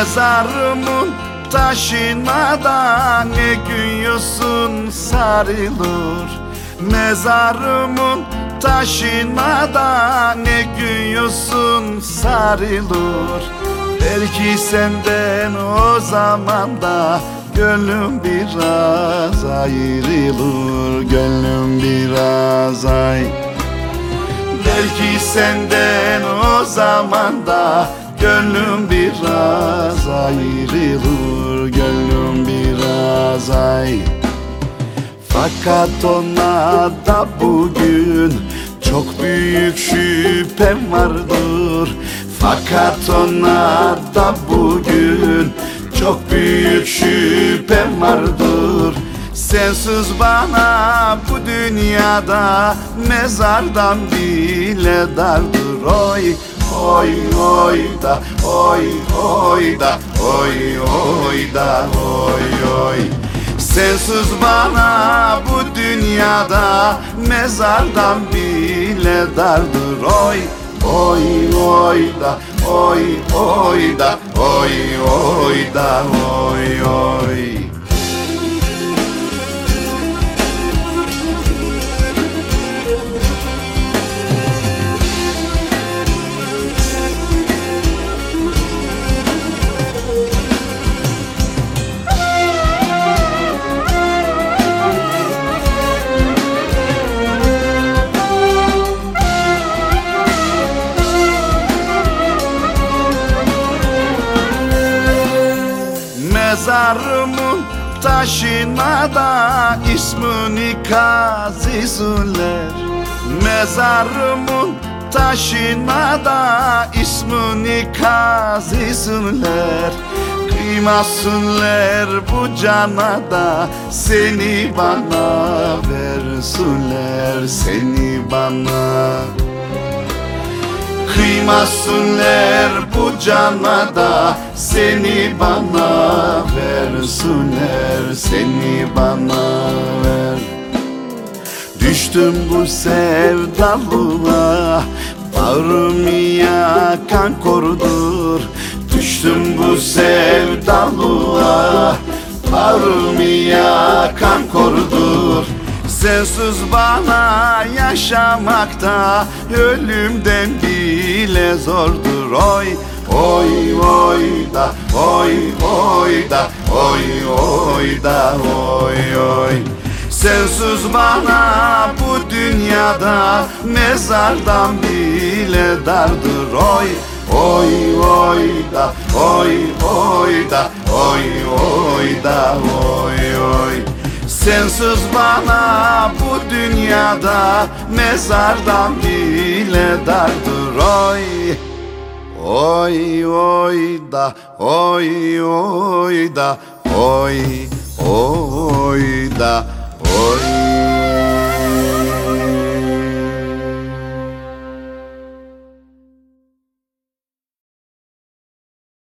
Mezarımın taşına da ne gün yosun sarılır. Mezarımın taşına da ne gün yosun sarılır. Belki senden o zaman da Gönlüm biraz ayrılır Gönlüm biraz ay. Belki senden o zaman da Gönlüm biraz ayrılır Gönlüm biraz ay. Fakat ona da bugün Çok büyük şüphem vardır. Fakat ona da bugün Çok büyük şüphem vardır. Sensiz bana bu dünyada Mezardan bile dardır. Oy oy oy da Oy oy da Oy oy da Oy oy. Sensiz bana bu dünyada Mezardan bile dardır. Oy oy oy da Oy oy da Oy oy da Oy oy Mezarımın taşına da ismini kazısınlar Mezarımın taşına da ismini kazısınlar Kıymasınlar bu cana da seni bana versinler Seni bana. Kıymasınlar bu cana da Seni bana versinler Seni bana ver. Düştüm bu sevdalığa Bağrımı yakan korudur. Düştüm bu sevdalığa Bağrımı yakan korudur. Sensiz bana yaşamakta Ölümden bile zordur. Oy oy oy da Oy oy da Oy oy da Oy oy. Sensiz bana bu dünyada Mezardan bile dardır Oy. Oy oy da Oy oy da Oy oy da Oy oy. Sensiz bana bu dünyada Mezardan bile dardır Oy Oy oy da Oy oy da Oy oy da Oy